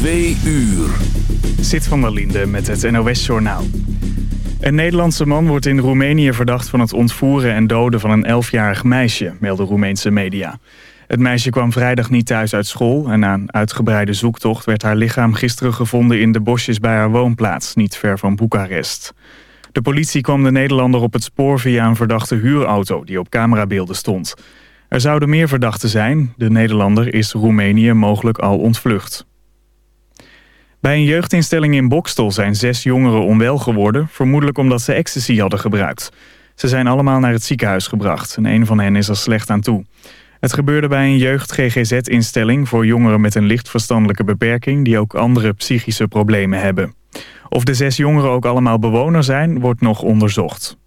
Twee uur. Zit van der Linde met het NOS-journaal. Een Nederlandse man wordt in Roemenië verdacht van het ontvoeren en doden van een 11-jarig meisje, melden Roemeense media. Het meisje kwam vrijdag niet thuis uit school en na een uitgebreide zoektocht werd haar lichaam gisteren gevonden in de bosjes bij haar woonplaats, niet ver van Boekarest. De politie kwam de Nederlander op het spoor via een verdachte huurauto die op camerabeelden stond. Er zouden meer verdachten zijn. De Nederlander is Roemenië mogelijk al ontvlucht. Bij een jeugdinstelling in Bokstel zijn zes jongeren onwel geworden... vermoedelijk omdat ze ecstasy hadden gebruikt. Ze zijn allemaal naar het ziekenhuis gebracht en een van hen is er slecht aan toe. Het gebeurde bij een jeugd-GGZ-instelling voor jongeren met een licht verstandelijke beperking... die ook andere psychische problemen hebben. Of de zes jongeren ook allemaal bewoner zijn, wordt nog onderzocht.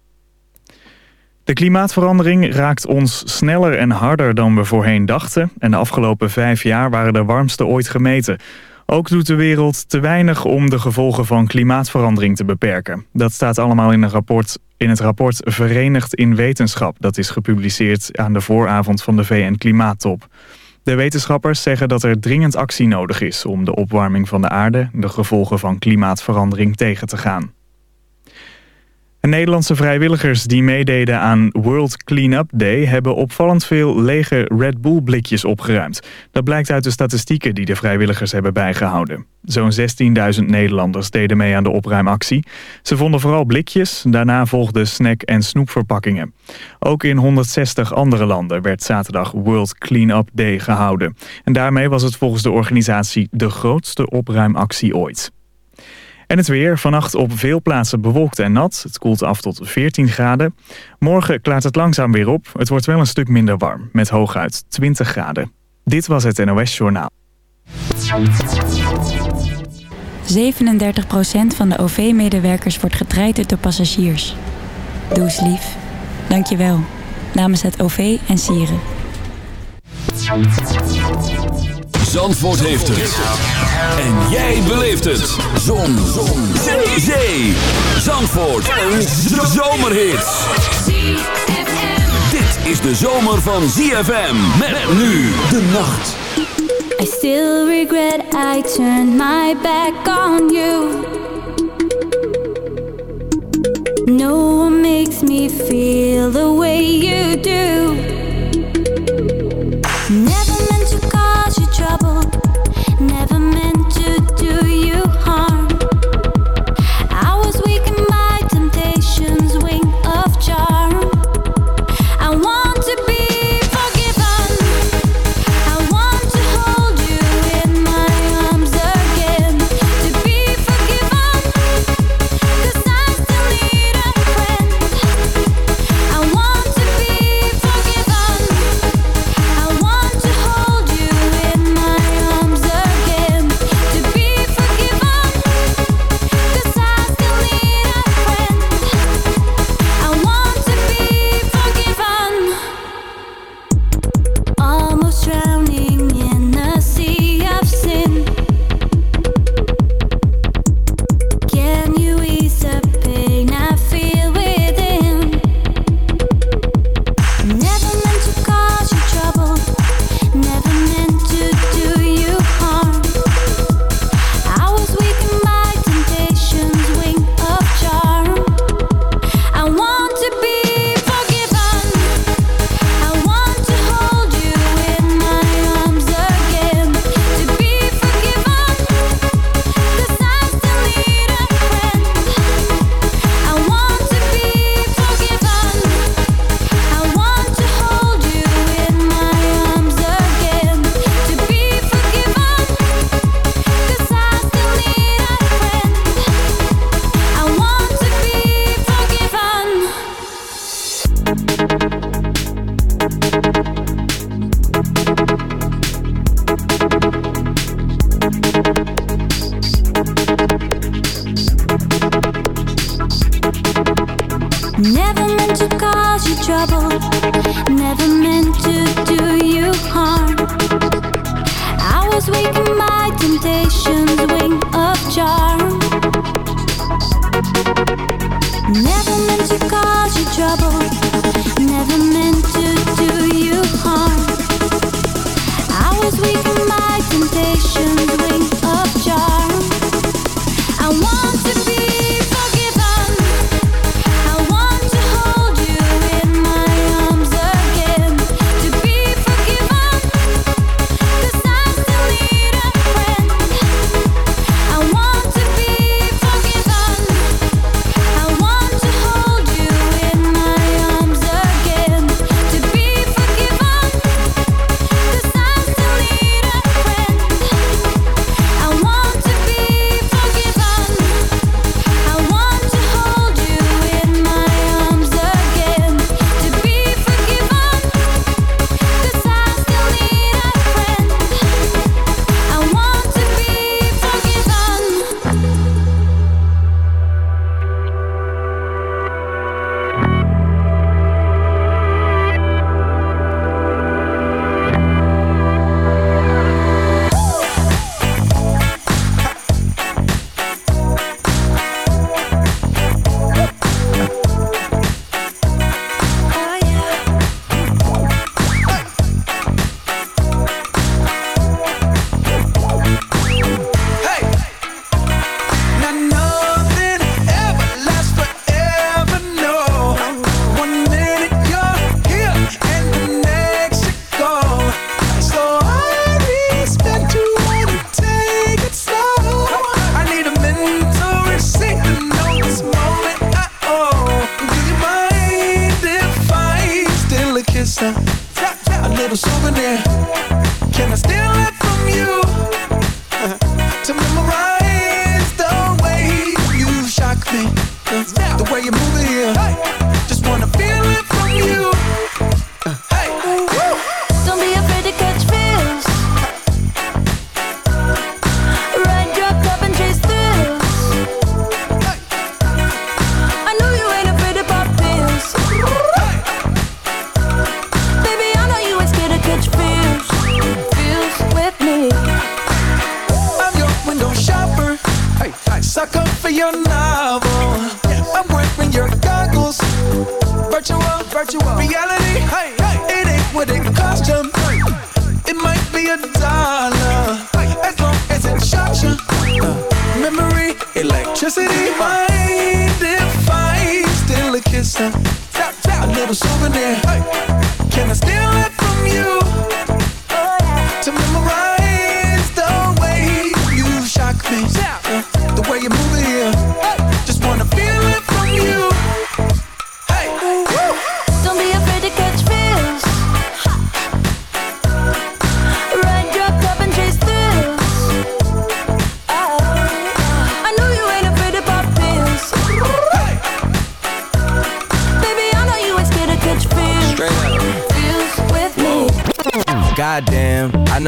De klimaatverandering raakt ons sneller en harder dan we voorheen dachten... en de afgelopen vijf jaar waren de warmste ooit gemeten... Ook doet de wereld te weinig om de gevolgen van klimaatverandering te beperken. Dat staat allemaal in, een rapport, in het rapport Verenigd in Wetenschap. Dat is gepubliceerd aan de vooravond van de VN-klimaattop. De wetenschappers zeggen dat er dringend actie nodig is... om de opwarming van de aarde, de gevolgen van klimaatverandering tegen te gaan. Nederlandse vrijwilligers die meededen aan World Cleanup Day... hebben opvallend veel lege Red Bull blikjes opgeruimd. Dat blijkt uit de statistieken die de vrijwilligers hebben bijgehouden. Zo'n 16.000 Nederlanders deden mee aan de opruimactie. Ze vonden vooral blikjes, daarna volgden snack- en snoepverpakkingen. Ook in 160 andere landen werd zaterdag World Cleanup Day gehouden. En daarmee was het volgens de organisatie de grootste opruimactie ooit. En het weer. Vannacht op veel plaatsen bewolkt en nat. Het koelt af tot 14 graden. Morgen klaart het langzaam weer op. Het wordt wel een stuk minder warm. Met hooguit 20 graden. Dit was het NOS Journaal. 37% van de OV-medewerkers wordt getraind door passagiers. Doe lief. Dank je wel. Namens het OV en Sieren. Zandvoort heeft het. En jij beleeft het. Zon. Zon. Zee. Zee. Zandvoort. Een zomerhit. Dit is de zomer van ZFM. Met nu de nacht. I still regret I turned my back on you. No one makes me feel the way you do. Electricity. Mind if I steal a kiss? Tap. A little souvenir. Can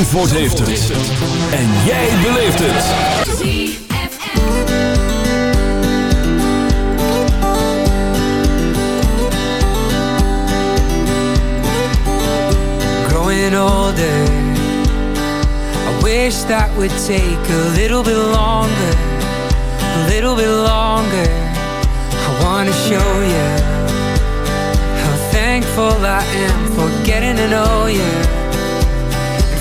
Zandvoort heeft het. En jij beleeft het. growing older. I wish that would take a little bit longer, a little bit longer. I wanna show you how thankful I am for getting to know you.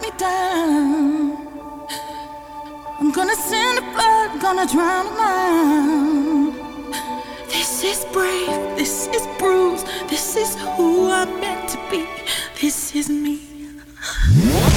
Me down, I'm gonna send a blood, gonna drown them out. This is brave, this is bruised, this is who I'm meant to be, this is me.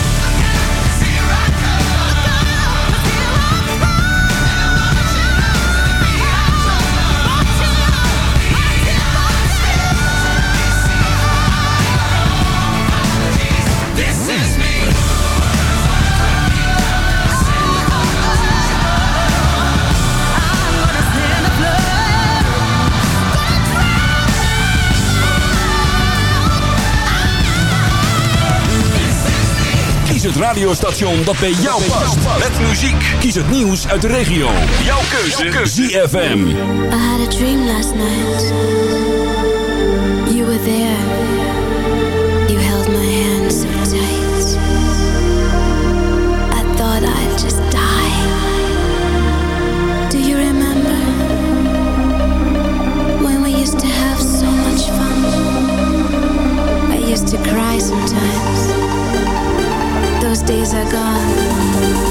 radiostation dat bij jou past. Met muziek. Kies het nieuws uit de regio. Jouw keuze. ZFM. I had a dream last night. You were there. You held my hand so tight. I thought I'd just die. Do you remember when we used to have so much fun? I used to cry sometimes. Those days are gone.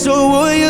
so will you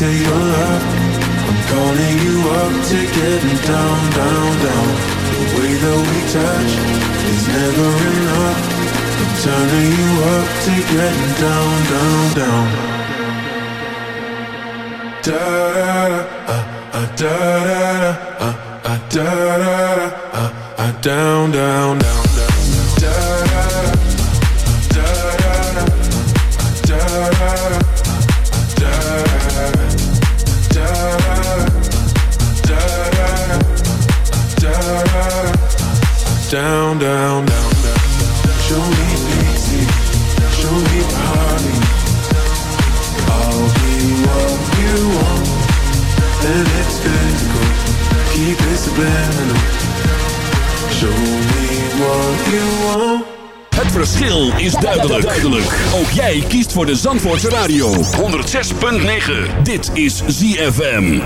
Say your love. I'm calling you up to get down, down, down. The way that we touch is never enough. I'm turning you up to get down, down, down. Da uh, uh, uh, da da da da da da da da da down, down, down. down, down, down, down. Show me pity, show me party. I'll be what you want, and it's good to go. Keep it subliminal. Show me what you want. Het verschil is duidelijk. duidelijk. Ook jij kiest voor de Zandvoortse Radio 106.9. Dit is ZFM.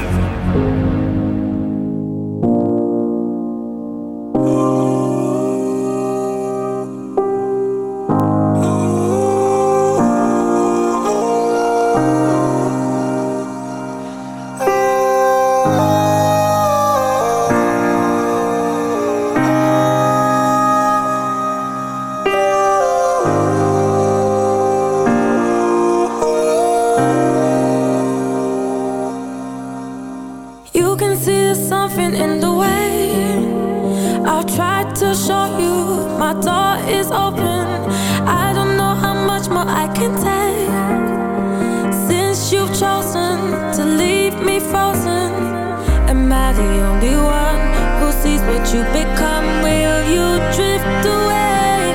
one who sees what you become. Will you drift away?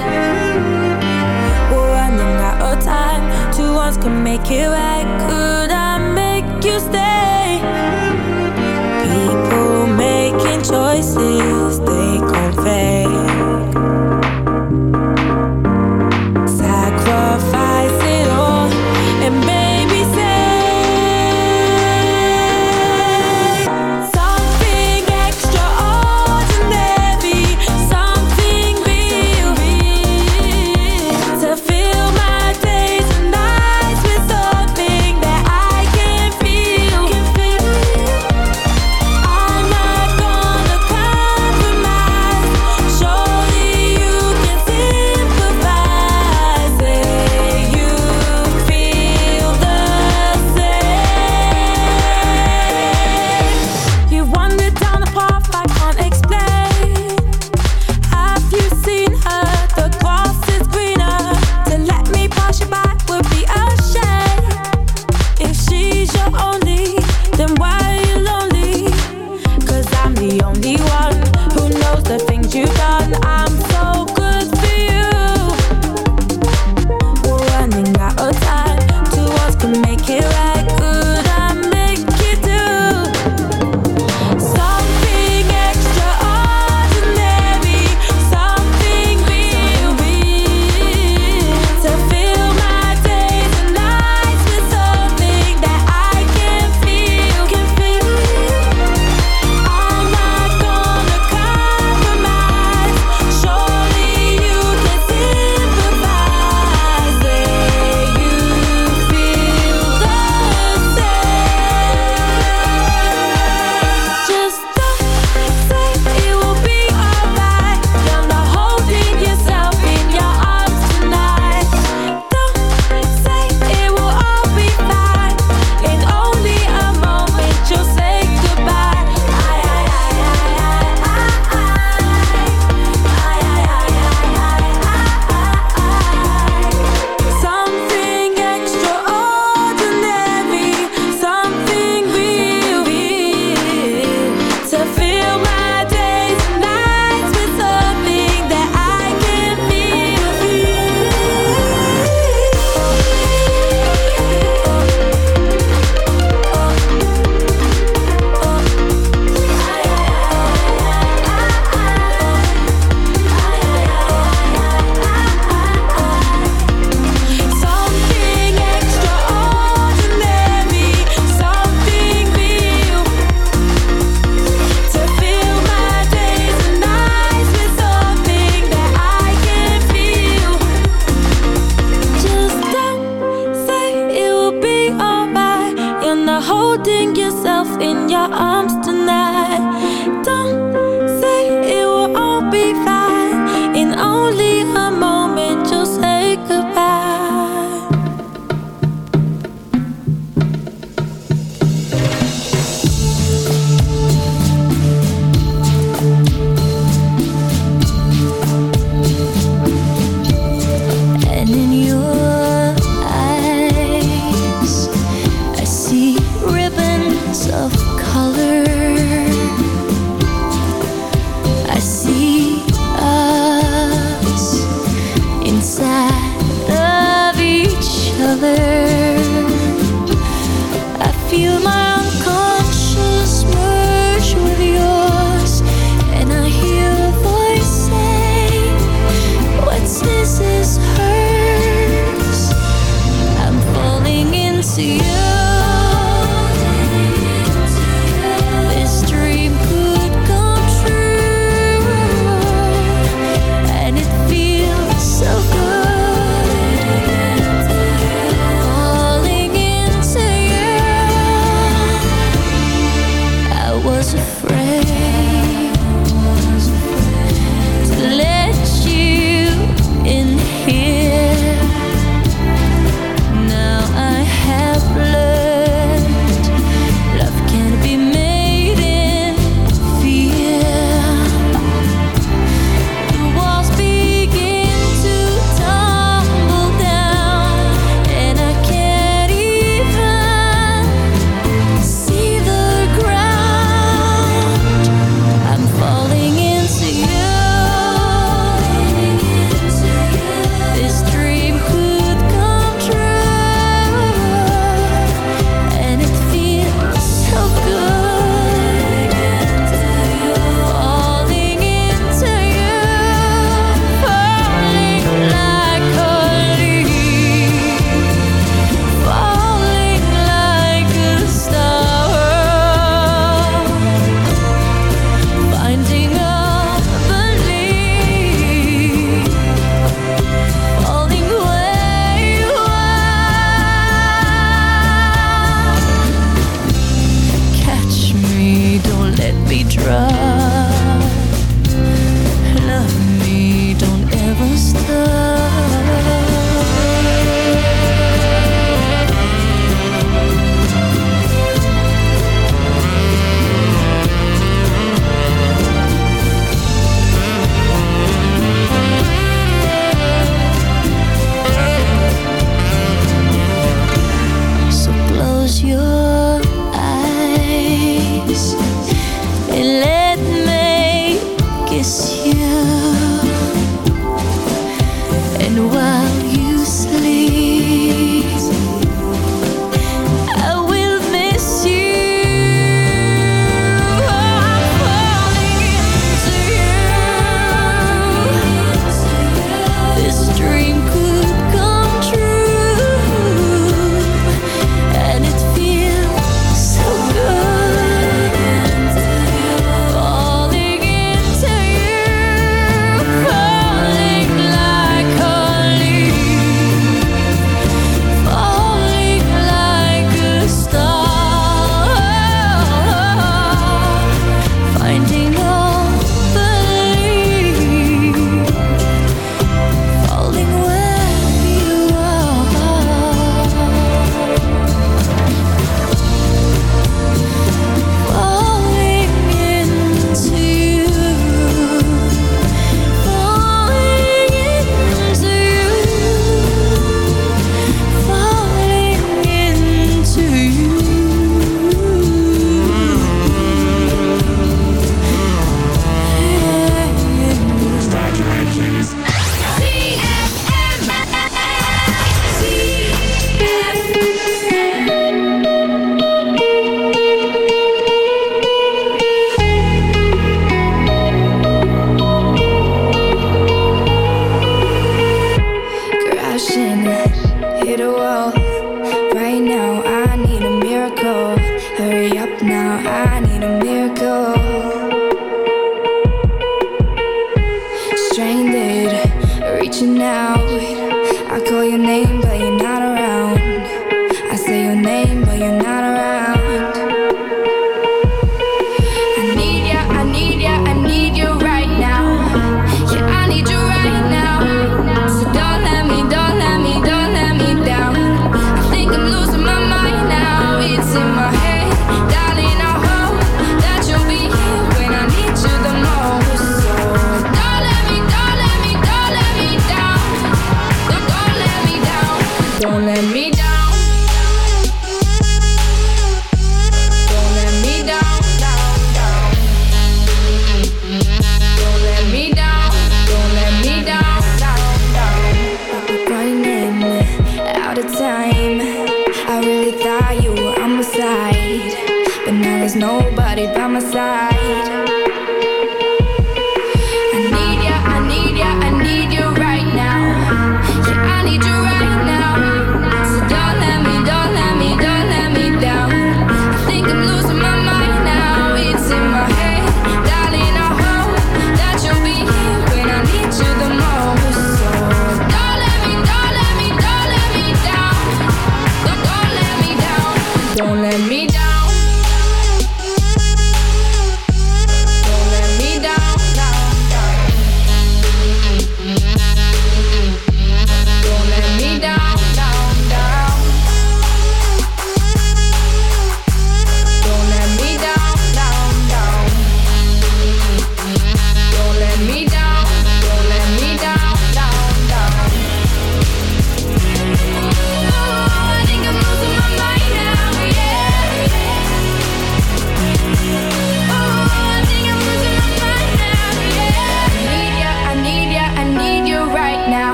We're running out of time. Can make it right. Could I make you stay? People making choices.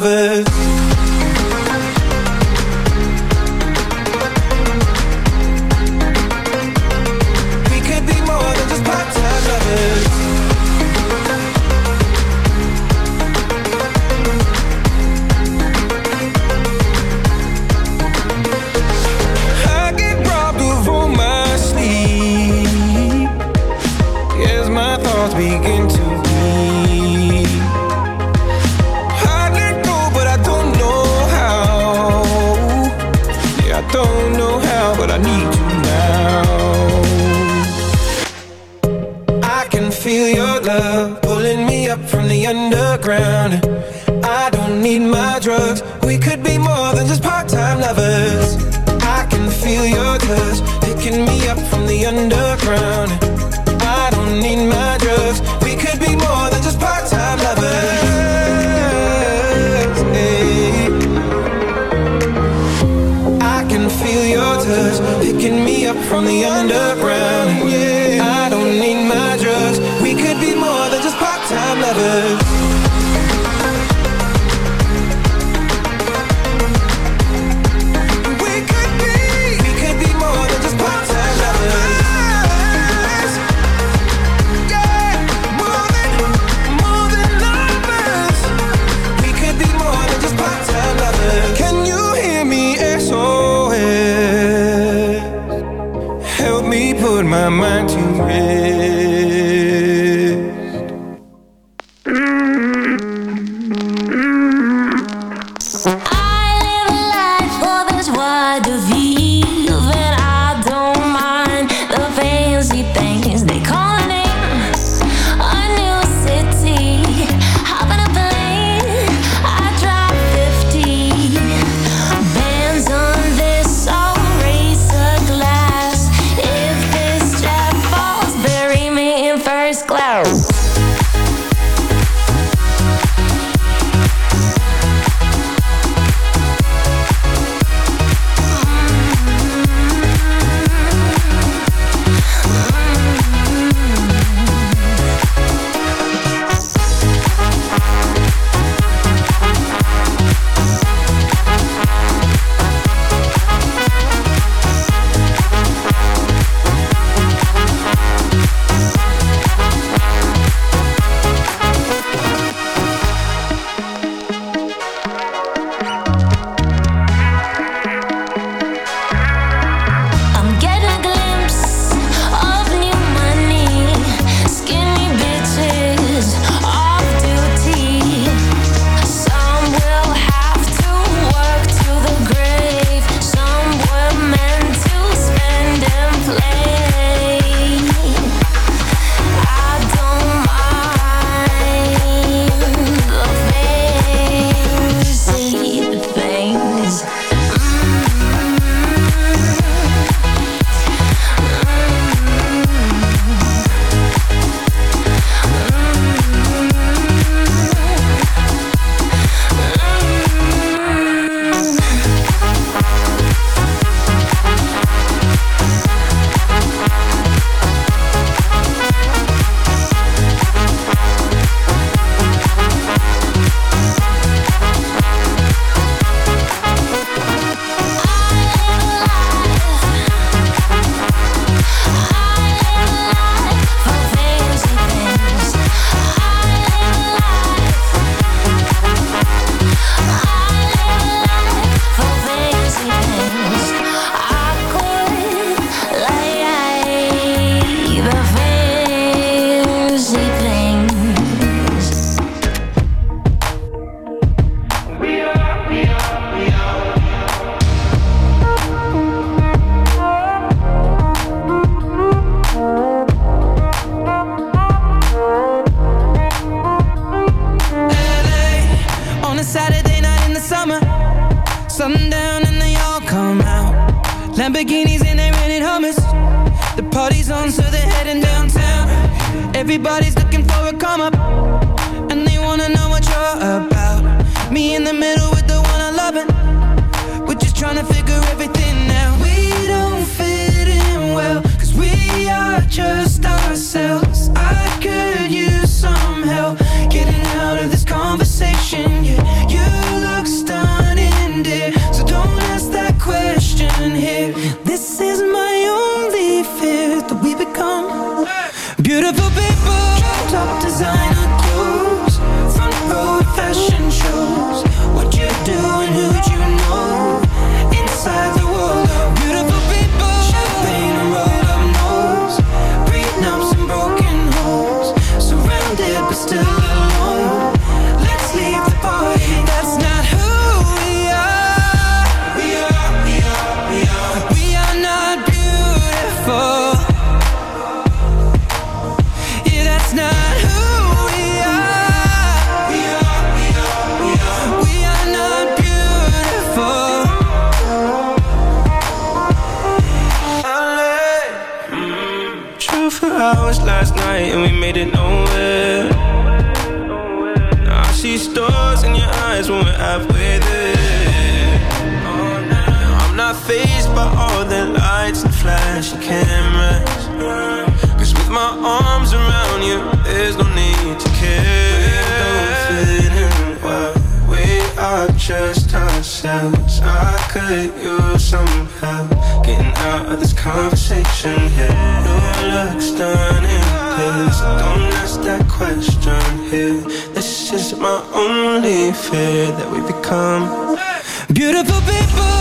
Lovers. Could use some help getting out of this conversation here. Your looks done in place. Don't ask that question here. This is my only fear that we become beautiful people.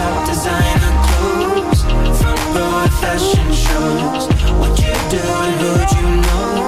Top designer clothes, front row fashion shows. What you do and who'd you know?